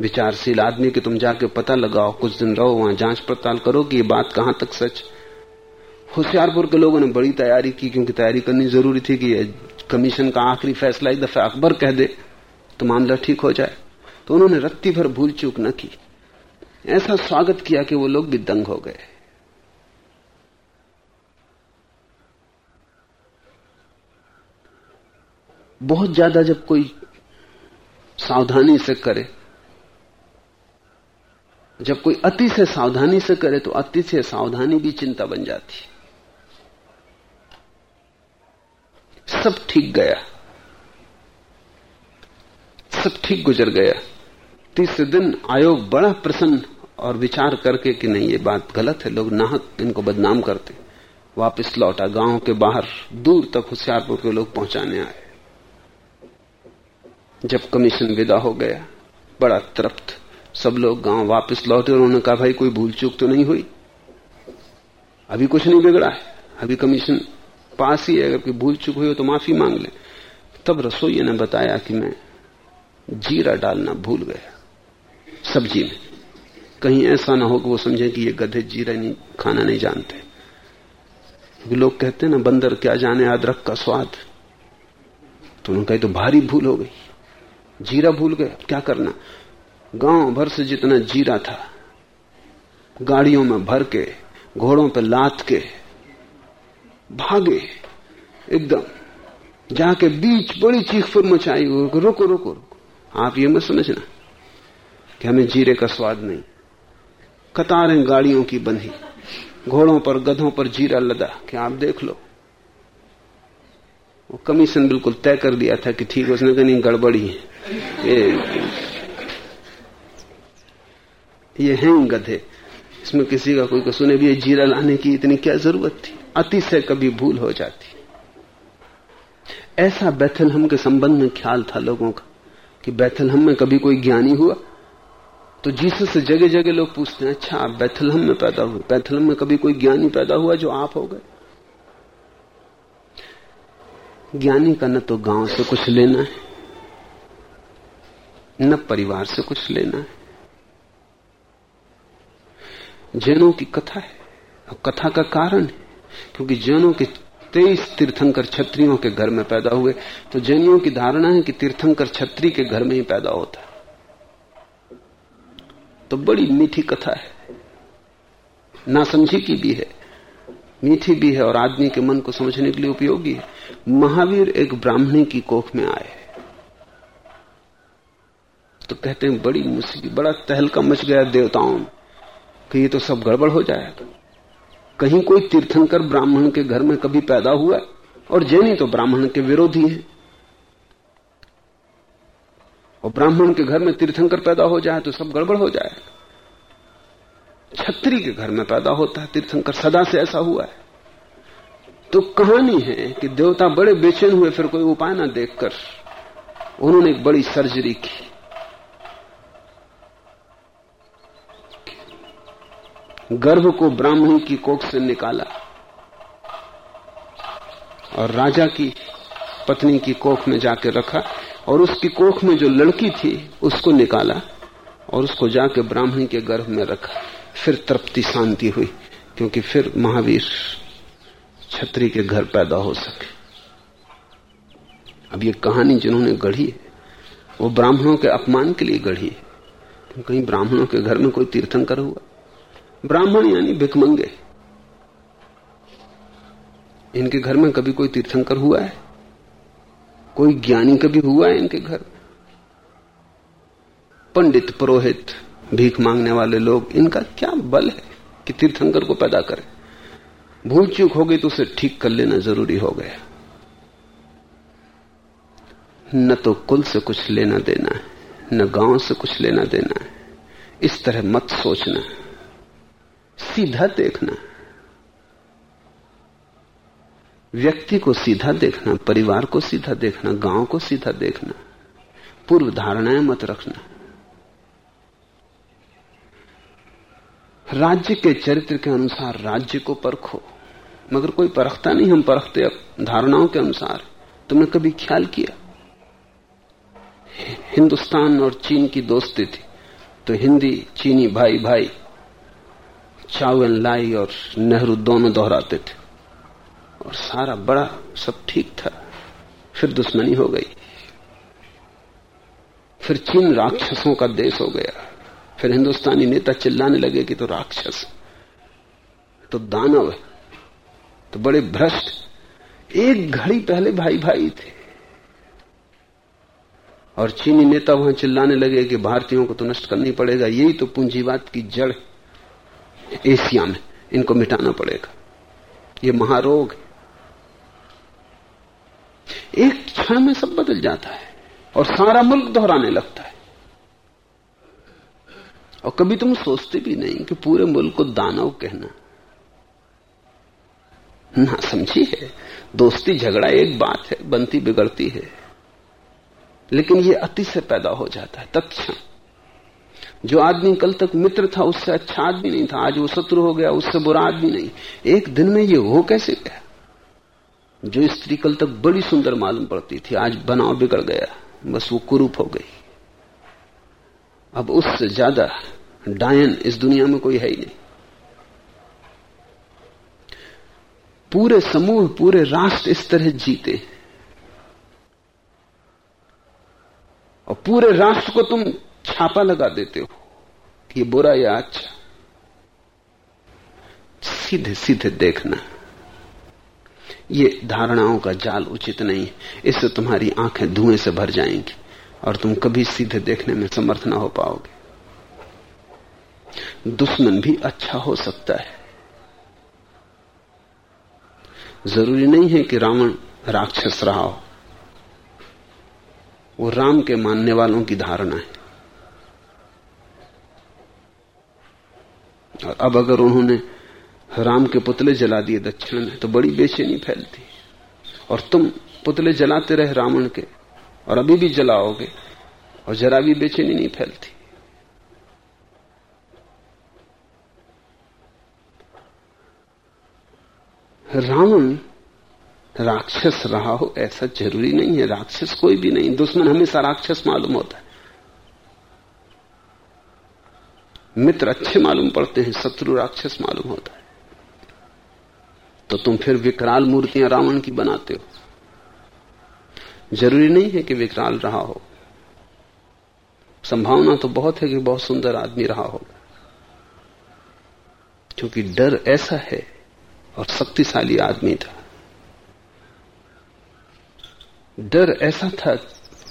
विचारशील आदमी कि तुम जाके पता लगाओ, कुछ दिन रहो, वहाँ जाँच पड़ताल करो कि ये बात कहाँ तक सच। होशियारपुर के लोगों ने बड़ी तैयारी की, क्योंकि तैयारी करनी ज़रूरी थी कि कमीशन का आखिरी फैसला एक दफ़ा अकबर कह दे। तो मामला ठीक हो जाए। तो उन्होंने रत्ती भर भूल चूक न की। ऐसा स्वागत किया कि वो लोग भी दंग हो गए। बहुत ज़्यादा जब कोई सावधानी से करे, जब कोई अति से सावधानी से करे तो अति से सावधानी भी चिंता बन जाती। सब ठीक गया। सब ठीक गुजर गया। तीसरे दिन आयोग बड़ा प्रसन्न और विचार करके कि नहीं, ये बात गलत है, लोग नाहक, इनको बदनाम करते। वापस लौटा गाँव के बाहर, दूर तक होशियारपुर के लोग पहुँचाने आए। जब कमीशन विदा हो गया, बड़ा तृप्त। सब लोग गाँव वापस लौटे उन्होंने कहा, भाई, कोई भूल चूक तो नहीं हुई? अभी कुछ नहीं बिगड़ा है। अभी कमीशन पास ही है, अगर कोई भूल चूक हुई हो तो माफ़ी मांग ले। तब रसोई ने बताया कि मैं जीरा डालना भूल गया सब्ज़ी में। कहीं ऐसा ना हो कि वो समझे कि ये गधे जीरा नहीं, खाना नहीं जानते। लोग कहते हैं ना, बंदर क्या जाने अदरक का स्वाद। तो उन्होंने कही तो भारी भूल हो गई। जीरा भूल गए क्या करना? गाँव भर से जितना जीरा था, गाड़ियों में भर के, घोड़ों पर लात के, भागे, एकदम। जाके बीच बड़ी चीख फुर मचाई रुको रुको रुको। आप ये मत समझना कि हमें जीरे का स्वाद नहीं। कतारें गाड़ियों की बंधी, घोड़ों पर, गधों पर जीरा लदा, कि आप देख लो। वो कमीशन बिल्कुल तय कर दिया था कि ठीक उसने कहा गड़बड़ी है। ये ये हैं गधे। इसमें किसी का कोई कसूर नहीं भी जीरा लाने की इतनी क्या ज़रूरत थी? अति से कभी भूल हो जाती। ऐसा बैथलहम के संबंध में ख्याल था लोगों का। कि बैथलहम में कभी कोई ज्ञानी हुआ? तो जीसस से जगह जगह लोग पूछते हैं अच्छा आप बैथलहम में पैदा हुए, बैथलहम में कभी कोई ज्ञानी पैदा हुआ जो आप हो गए? ज्ञानी का न तो गाँव से कुछ लेना है, न परिवार से कुछ लेना है। जैनों की कथा है, और कथा का कारण है, क्योंकि जैनों के तेईस तीर्थंकर छत्रियों के घर में पैदा हुए। तो जैनियों की धारणा है कि तीर्थंकर छत्री के घर में ही पैदा होता है। तो बड़ी मीठी कथा है। ना समझी की भी है। मीठी भी है और आदमी के मन को समझने के लिए उपयोगी है। महावीर एक ब्राह्मणी की कोख में आए। तो कहते हैं, बड़ी मुसीबत बड़ा तहलका मच गया देवताओं कि ये तो सब गड़बड़ हो जाएगा। कहीं कोई तीर्थंकर ब्राह्मण के घर में कभी पैदा हुआ और जैनी तो ब्राह्मण के विरोधी है। और ब्राह्मण के घर में तीर्थंकर पैदा हो जाए तो सब गड़बड़ हो जाए। छत्री के घर में पैदा होता है, तीर्थंकर सदा से ऐसा हुआ है। तो कहानी है कि देवता बड़े बेचैन हुए, फिर कोई उपाय ना देखकर उन्होंने एक बड़ी सर्जरी की। गर्भ को ब्राह्मणी की कोख से निकाला और राजा की पत्नी की कोख में जाके रखा और उसकी कोख में जो लड़की थी, उसको निकाला और उसको जाके ब्राह्मणी के गर्भ में रखा। फिर तृप्ति शांति हुई, क्योंकि फिर महावीर छत्री के घर पैदा हो सके। अब ये कहानी जिन्होंने गढ़ी है, वो ब्राह्मणों के अपमान के लिए गढ़ी है। कहीं ब्राह्मणों के घर में कोई तीर्थंकर हुआ? ब्राह्मण यानी भिकमंगे इनके घर में कभी कोई तीर्थंकर हुआ है? कोई ज्ञानी कभी हुआ है इनके घर? पंडित, पुरोहित, भीख मांगने वाले लोग, इनका क्या बल है कि तीर्थंकर को पैदा करें? भूल चूक हो गई तो उसे ठीक कर लेना ज़रूरी हो गया। न तो कुल से कुछ लेना देना है, न गाँव से कुछ लेना देना है। इस तरह मत सोचना। सीधा देखना। व्यक्ति को सीधा देखना, परिवार को सीधा देखना, गाँव को सीधा देखना, पूर्व धारणाएँ मत रखना। राज्य के चरित्र के अनुसार राज्य को परखो, मगर कोई परखता नहीं, हम परखते अब धारणाओं के अनुसार। तुमने कभी ख्याल किया? हिंदुस्तान और चीन की दोस्ती थी तो हिंदी, चीनी भाई भाई चावल लाई और नेहरू दोनों दोहराते थे। और सारा बड़ा, सब ठीक था। फिर दुश्मनी हो गई। फिर चीन राक्षसों का देश हो गया। फिर हिंदुस्तानी नेता चिल्लाने लगे कि तो राक्षस तो दानव है तो बड़े भ्रष्ट। एक घड़ी पहले भाई भाई थे। और चीनी नेता वहाँ चिल्लाने लगे कि भारतीयों को तो नष्ट करनी पड़ेगा। यही तो पूंजीवाद की जड़ एशिया में, इनको मिटाना पड़ेगा। ये महारोग एक क्षण में सब बदल जाता है और सारा मुल्क दोहराने लगता है। और कभी तुम सोचते भी नहीं कि पूरे मुल्क को दानव कहना। ना समझी है दोस्ती झगड़ा एक बात है, बनती बिगड़ती है। लेकिन ये अति से पैदा हो जाता है, तत्क्षण। जो आदमी कल तक मित्र था, उससे अच्छा आदमी नहीं था, आज वो शत्रु हो गया, उससे बुरा आदमी नहीं। एक दिन में ये हो कैसे गया? जो स्त्री कल तक बड़ी सुंदर मालूम पड़ती थी, आज बनाव बिगड़ गया, बस वो कुरूप हो गई। अब उससे ज़्यादा डायन इस दुनिया में कोई है ही नहीं। पूरे समूह, पूरे राष्ट्र इस तरह जीते और पूरे राष्ट्र को तुम छापा लगा देते हो कि ये बुरा या अच्छा? सीधे सीधे देखना। ये धारणाओं का जाल उचित नहीं है इससे तुम्हारी आँखें धुएँ से भर जाएँगी और तुम कभी सीधे देखने में समर्थ ना हो पाओगे। दुश्मन भी अच्छा हो सकता है। ज़रूरी नहीं है कि रावण राक्षस रहा हो। वो राम के मानने वालों की धारणा है। और अब अगर उन्होंने राम के पुतले जला दिए दक्षिण में तो बड़ी बेचैनी फैलती। और तुम पुतले जलाते रहे रावण के, और अभी भी जलाओगे, और जरा भी बेचैनी नहीं फैलती। रावण राक्षस रहा हो ऐसा ज़रूरी नहीं है। राक्षस कोई भी नहीं। दुश्मन हमेशा राक्षस मालूम होता है। मित्र अच्छे मालूम पड़ते हैं, शत्रु राक्षस मालूम होता है। तो तुम फिर विकराल मूर्तियाँ रावण की बनाते हो। ज़रूरी नहीं है कि विकराल रहा हो। संभावना तो बहुत है कि बहुत सुंदर आदमी रहा होगा। क्योंकि डर ऐसा है और शक्तिशाली आदमी था। डर ऐसा था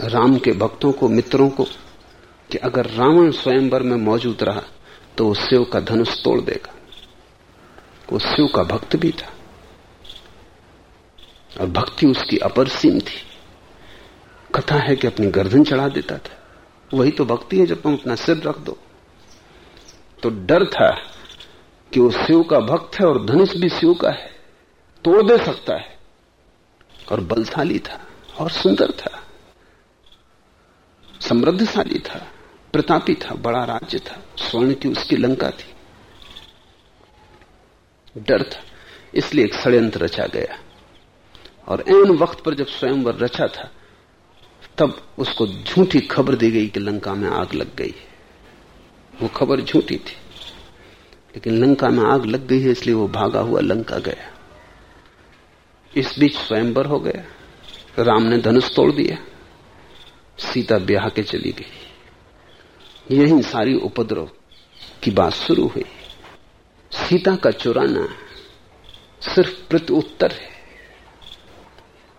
राम के भक्तों को, मित्रों को, कि अगर रावण स्वयंवर में मौजूद रहा तो वो शिव का धनुष तोड़ देगा। वो शिव का भक्त भी था। और भक्ति उसकी अपरसीम थी। कथा है कि अपनी गर्दन चढ़ा देता था। वही तो भक्ति है, जब तुम अपना सिर रख दो। तो डर था कि वो शिव का भक्त है और धनुष भी शिव का है। तोड़ दे सकता है। और बलशाली था और सुंदर था। समृद्धशाली था। प्रतापी था, बड़ा राज्य था, स्वर्ण की उसकी लंका थी। डर था, इसलिए एक षड्यंत्र रचा गया। और एन वक्त पर जब स्वयंवर रचा था, तब उसको झूठी खबर दी गई कि लंका में आग लग गई वो खबर झूठी थी, लेकिन लंका में आग लग गई है, इसलिए वो भागा हुआ लंका गया। इस बीच स्वयंवर हो गया, राम ने धनुष तोड़ दिया, सीता ब्याह के चली गई। यही सारी उपद्रव की बात शुरू हुई। सीता का चुराना सिर्फ़ प्रत्युत्तर है।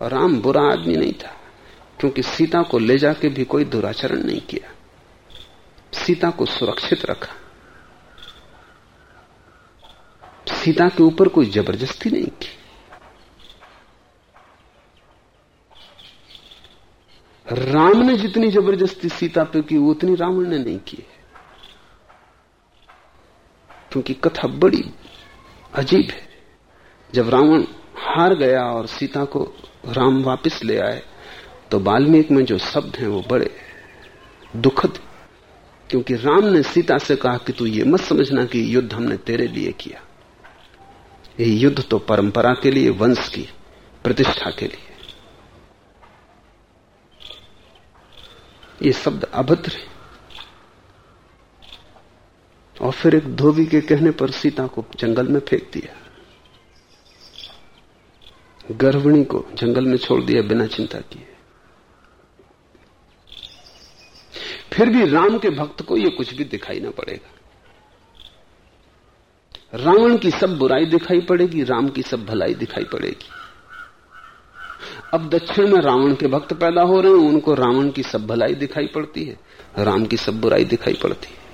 और राम बुरा आदमी नहीं था, क्योंकि सीता को ले जाके भी कोई दुराचरण नहीं किया। सीता को सुरक्षित रखा। सीता के ऊपर कोई ज़बरदस्ती नहीं की। राम ने जितनी ज़बरदस्ती सीता पे की उतनी रावण ने नहीं की क्योंकि कथा बड़ी अजीब है। जब रावण हार गया और सीता को राम वापस ले आए तो बाल्मीक में जो शब्द हैं, वो बड़े दुखद क्योंकि राम ने सीता से कहा कि तू ये मत समझना कि युद्ध हमने तेरे लिए किया। ये युद्ध तो परंपरा के लिए, वंश की प्रतिष्ठा के लिए। ये शब्द अभद्र है। और फिर एक धोबी के कहने पर सीता को जंगल में फेंक दिया। गर्भिणी को जंगल में छोड़ दिया बिना चिंता किए। फिर भी राम के भक्त को यह कुछ भी दिखाई ना पड़ेगा। रावण की सब बुराई दिखाई पड़ेगी, राम की सब भलाई दिखाई पड़ेगी। अब दक्षिण में रावण के भक्त पैदा हो रहे हैं, उनको रावण की सब भलाई दिखाई पड़ती है, राम की सब बुराई दिखाई पड़ती है।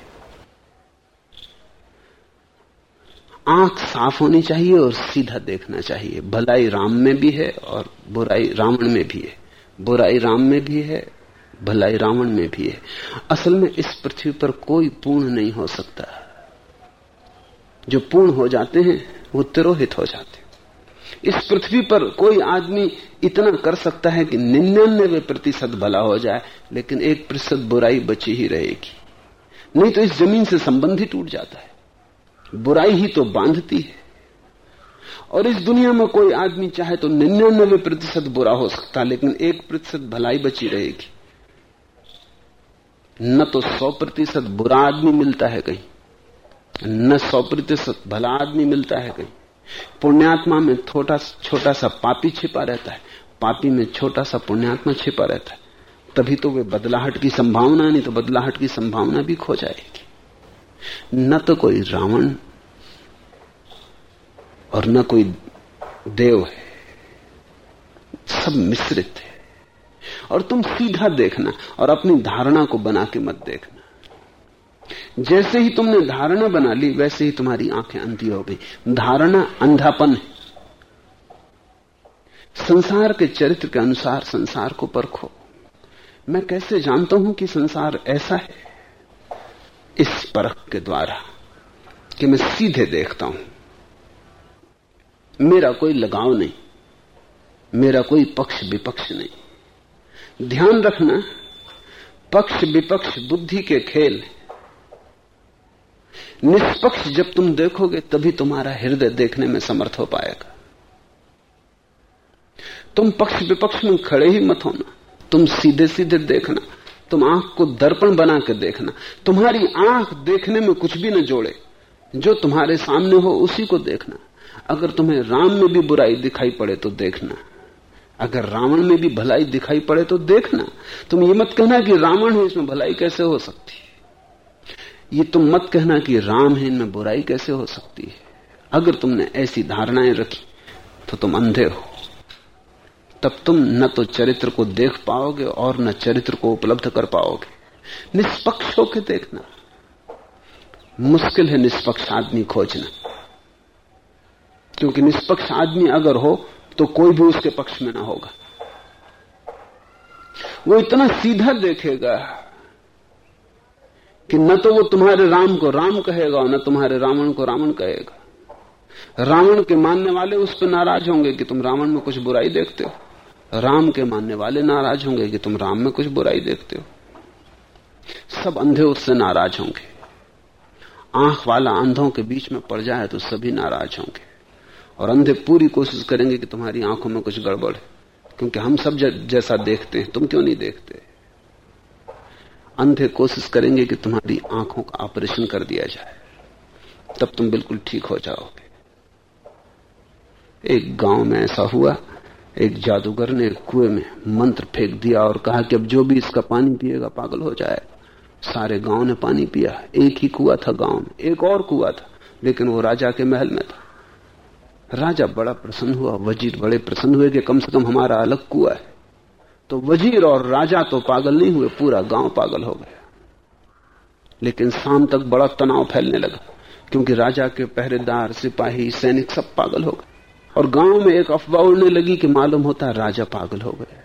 आँख साफ़ होनी चाहिए और सीधा देखना चाहिए। भलाई राम में भी है और बुराई रावण में भी है। बुराई राम में भी है, भलाई रावण में भी है। असल में इस पृथ्वी पर कोई पूर्ण नहीं हो सकता। जो पूर्ण हो जाते हैं, वो तिरोहित हो जाते इस पृथ्वी पर कोई आदमी इतना कर सकता है कि निन्यानवे प्रतिशत भला हो जाए, लेकिन एक प्रतिशत बुराई बची ही रहेगी। नहीं तो इस ज़मीन से संबंध ही टूट जाता है। बुराई ही तो बांधती है। और इस दुनिया में कोई आदमी चाहे तो निन्यानवे प्रतिशत बुरा हो सकता है, लेकिन एक प्रतिशत भलाई बची रहेगी। न तो सौ प्रतिशत बुरा आदमी मिलता है कहीं, न सौ प्रतिशत भला आदमी मिलता है कहीं। पुण्यात्मा में छोटा छोटा सा पापी छिपा रहता है। पापी में छोटा सा पुण्यात्मा छिपा रहता है। तभी तो वे बदलाहट की संभावना, नहीं तो बदलाहट की संभावना भी खो जाएगी। न तो कोई रावण और न कोई देव है। सब मिश्रित है। और तुम सीधा देखना और अपनी धारणा को बना के मत देखना। जैसे ही तुमने धारणा बना ली, वैसे ही तुम्हारी आँखें अंधी हो गई। धारणा अंधापन है। संसार के चरित्र के अनुसार संसार को परखो। मैं कैसे जानता हूँ कि संसार ऐसा है? इस परख के द्वारा कि मैं सीधे देखता हूँ। मेरा कोई लगाव नहीं। मेरा कोई पक्ष विपक्ष नहीं। ध्यान रखना, पक्ष विपक्ष बुद्धि के खेल निष्पक्ष जब तुम देखोगे, तभी तुम्हारा हृदय देखने में समर्थ हो पाएगा। तुम पक्ष विपक्ष में खड़े ही मत होना। तुम सीधे सीधे देखना। तुम आँख को दर्पण बना के देखना। तुम्हारी आँख देखने में कुछ भी न जोड़े। जो तुम्हारे सामने हो, उसी को देखना। अगर तुम्हें राम में भी बुराई दिखाई पड़े तो देखना। अगर रावण में भी भलाई दिखाई पड़े तो देखना। तुम ये मत कहना कि रावण है, इसमें भलाई कैसे हो सकती? ये तुम मत कहना कि राम है, इनमें बुराई कैसे हो सकती है? अगर तुमने ऐसी धारणाएँ रखी तो तुम अंधे हो। तब तुम न तो चरित्र को देख पाओगे और न चरित्र को उपलब्ध कर पाओगे। निष्पक्ष होकर देखना। मुश्किल है निष्पक्ष आदमी खोजना। क्योंकि निष्पक्ष आदमी अगर हो तो कोई भी उसके पक्ष में ना होगा। वो इतना सीधा देखेगा। कि न तो वो तुम्हारे राम को राम कहेगा और न तुम्हारे रावण को रावण कहेगा। रावण के मानने वाले उस पर नाराज़ होंगे कि तुम रावण में कुछ बुराई देखते हो। राम के मानने वाले नाराज़ होंगे कि तुम राम में कुछ बुराई देखते हो। सब अंधे उससे नाराज़ होंगे। आँख वाला अंधों के बीच में पड़ जाए तो सभी नाराज़ होंगे। और अंधे पूरी कोशिश करेंगे कि तुम्हारी आँखों में कुछ गड़बड़ है। क्योंकि हम सब जैसा देखते हैं, तुम क्यों नहीं देखते? अंधे कोशिश करेंगे कि तुम्हारी आँखों का ऑपरेशन कर दिया जाए, तब तुम बिल्कुल ठीक हो जाओगे। एक गाँव में ऐसा हुआ, एक जादूगर ने कुएँ में मंत्र फेंक दिया और कहा कि अब जो भी इसका पानी पिएगा, पागल हो जाए। सारे गाँव ने पानी पिया, एक ही कुआ था गाँव में, एक और कुआ था, लेकिन वो राजा के महल में था। राजा बड़ा प्रसन्न हुआ, वज़ीर बड़े प्रसन्न हुए कि कम से कम हमारा अलग कुआ है। तो वज़ीर और राजा तो पागल नहीं हुए, पूरा गाँव पागल हो गया। लेकिन शाम तक बड़ा तनाव फैलने लगा, क्योंकि राजा के पहरेदार, सिपाही, सैनिक सब पागल हो गए। और गाँव में एक अफवाह उड़ने लगी कि मालूम होता है राजा पागल हो गए।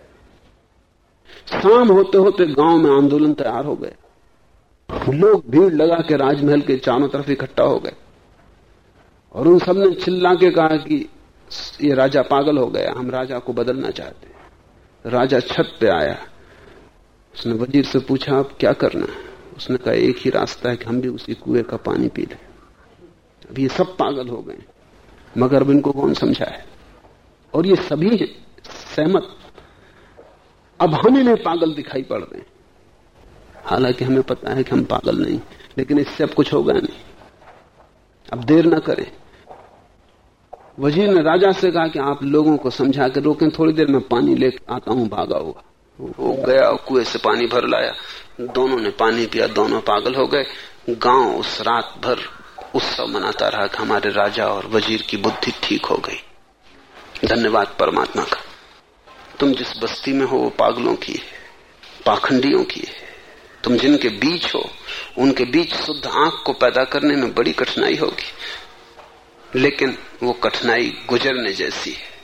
शाम होते होते गाँव में आंदोलन तैयार हो गए। लोग भीड़ लगा के राजमहल के चारों तरफ़ इकट्ठा हो गए। और उन सबने चिल्ला के कहा कि ये राजा पागल हो गया, हम राजा को बदलना चाहते राजा छत पे आया। उसने वज़ीर से पूछा, आप क्या करना उसने कहा, एक ही रास्ता है कि हम भी उसी कुएँ का पानी पी लें। अब ये सब पागल हो गए। मगर अब इनको कौन समझा है? और ये सभी सहमत। अब हम इन्हें पागल दिखाई पड़ रहे हैं। हालाँकि हमें पता है कि हम पागल नहीं, लेकिन इससे अब कुछ होगा नहीं। अब देर ना करें। वज़ीर ने राजा से कहा कि आप लोगों को समझा के रोकें, थोड़ी देर में पानी ले आता हूँ, भागा हुआ। वो गया, कुएँ से पानी भर लाया। दोनों ने पानी पिया, दोनों पागल हो गए। गाँव उस रात भर उत्सव मनाता रहा कि हमारे राजा और वज़ीर की बुद्धि ठीक हो गई। धन्यवाद परमात्मा का। तुम जिस बस्ती में हो, वो पागलों की है, पाखंडियों की है। तुम जिनके बीच हो, उनके बीच शुद्ध आँख को पैदा करने में बड़ी कठिनाई होगी। लेकिन वो कठिनाई गुजरने जैसी है।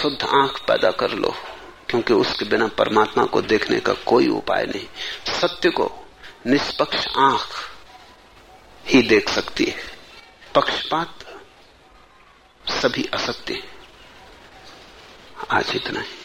शुद्ध आँख पैदा कर लो, क्योंकि उसके बिना परमात्मा को देखने का कोई उपाय नहीं। सत्य को निष्पक्ष आँख ही देख सकती है। पक्षपात सभी असत्य आज इतना ही।